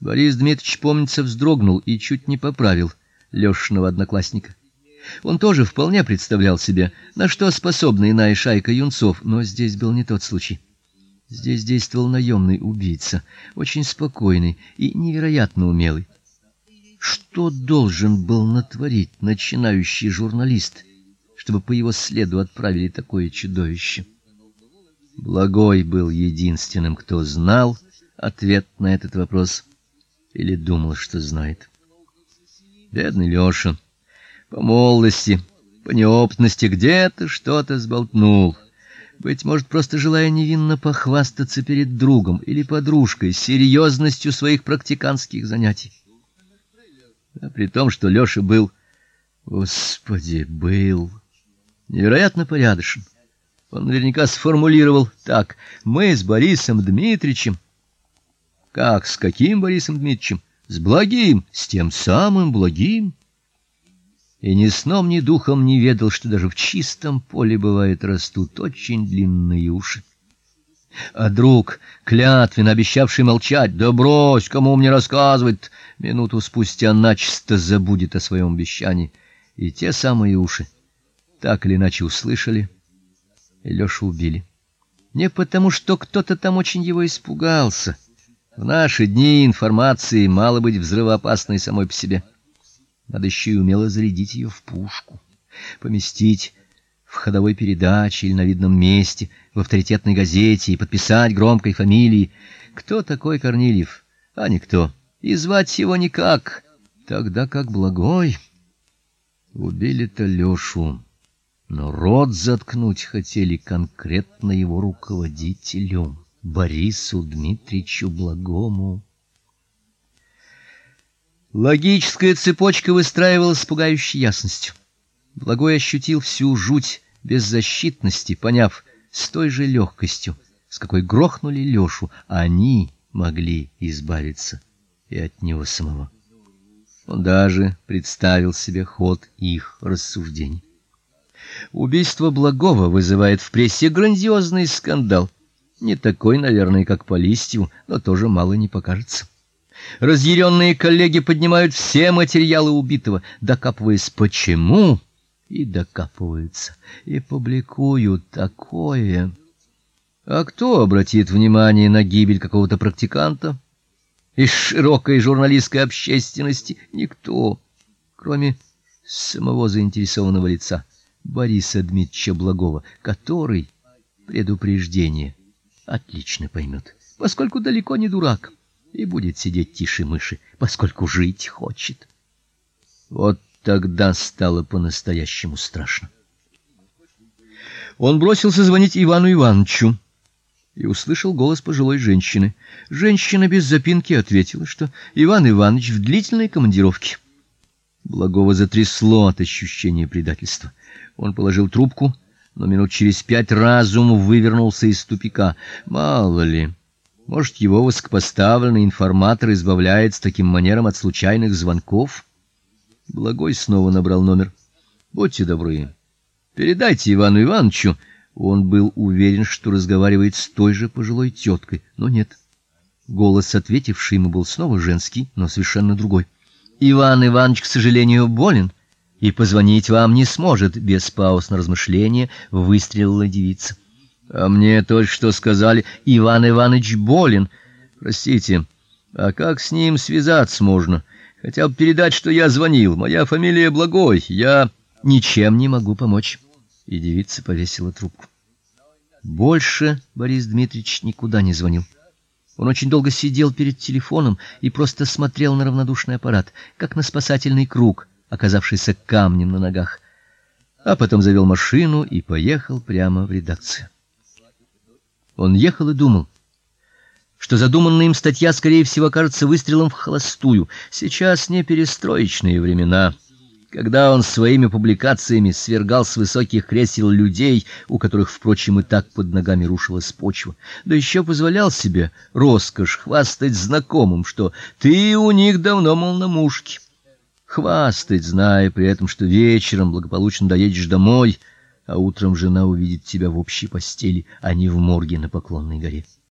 Борис Дмитриевич, помнится, вздрогнул и чуть не поправил Лёшиного одноклассника. Он тоже вполне представлял себе, на что способна иная шайка юнцов, но здесь был не тот случай. Здесь действовал наемный убийца, очень спокойный и невероятно умелый. Что должен был натворить начинающий журналист, чтобы по его следу отправили такое чудовище? Благой был единственным, кто знал ответ на этот вопрос или думал, что знает. Бедный Лёша по молодости, по неопытности где-то что-то сболтнул. Быть может, просто желая невинно похвастаться перед другом или подружкой серьезностью своих практиканских занятий. А при том, что Лёша был, господи, был невероятно порядочен. Он наверняка сформулировал так: мы с Борисом Дмитриевичем как с каким Борисом Дмитриевичем? С благим, с тем самым благим и ни сном, ни духом не ведал, что даже в чистом поле бывает растут очень длинные уши. А друг, клятвенно обещавший молчать, да брось, кому мне рассказывать, минуту спустя начисто забудет о своем обещании, и те самые уши так или иначе услышали, и Лёшу убили. Не потому, что кто-то там очень его испугался. В наши дни информации мало быть взрывоопасной самой по себе. Надо еще и умело зарядить ее в пушку, поместить в ходовой передаче или на видном месте, в авторитетной газете и подписать громкой фамилией. Кто такой Корнильев? А никто. И звать его никак. Тогда как благой. Убили-то Лёшу, но рот заткнуть хотели конкретно его руководителю, Борису Дмитриевичу Благому. Логическая цепочка выстраивалась с пугающей ясностью. Благой ощутил всю жуть беззащитности, поняв с той же легкостью, с какой грохнули Лёшу, они могли избавиться и от него самого. Он даже представил себе ход их рассуждений. Убийство Благого вызывает в прессе грандиозный скандал. Не такой, наверное, как по листью, но тоже мало не покажется. Разъяренные коллеги поднимают все материалы убитого, докапываясь почему, и докапываются, и публикуют такое. А кто обратит внимание на гибель какого-то практиканта? Из широкой журналистской общественности никто, кроме самого заинтересованного лица Бориса Дмитриевича Благова, который предупреждение отлично поймет, поскольку далеко не дурак и будет сидеть тише мыши, поскольку жить хочет. Вот тогда стало по-настоящему страшно. Он бросился звонить Ивану Ивановичу и услышал голос пожилой женщины. Женщина без запинки ответила, что Иван Иванович в длительной командировке. Благого затрясло от ощущения предательства. Он положил трубку, но минут через пять разум вывернулся из тупика. Мало ли, может, его высокопоставленный информатор избавляется таким манером от случайных звонков? Благой снова набрал номер. Будьте добры, передайте Ивану Ивановичу. Он был уверен, что разговаривает с той же пожилой теткой, но нет. Голос, ответивший ему, был снова женский, но совершенно другой. Иван Иванович, к сожалению, болен и позвонить вам не сможет, без пауз на размышление выстрелила девица. А мне только что сказали, Иван Иванович болен. Простите, а как с ним связаться можно? Хотя бы передать, что я звонил. Моя фамилия Благой. Я ничем не могу помочь. И девица повесила трубку. Больше Борис Дмитриевич никуда не звонил. Он очень долго сидел перед телефоном и просто смотрел на равнодушный аппарат, как на спасательный круг, оказавшийся камнем на ногах. А потом завел машину и поехал прямо в редакцию. Он ехал и думал, что задуманная им статья скорее всего окажется выстрелом в холостую. Сейчас не перестроечные времена, когда он своими публикациями свергал с высоких кресел людей, у которых, впрочем, и так под ногами рушилась почва, да еще позволял себе роскошь хвастать знакомым, что ты у них давно мол на мушке. Хвастать, зная при этом, что вечером благополучно доедешь домой — а утром жена увидит тебя в общей постели, а не в морге на Поклонной горе.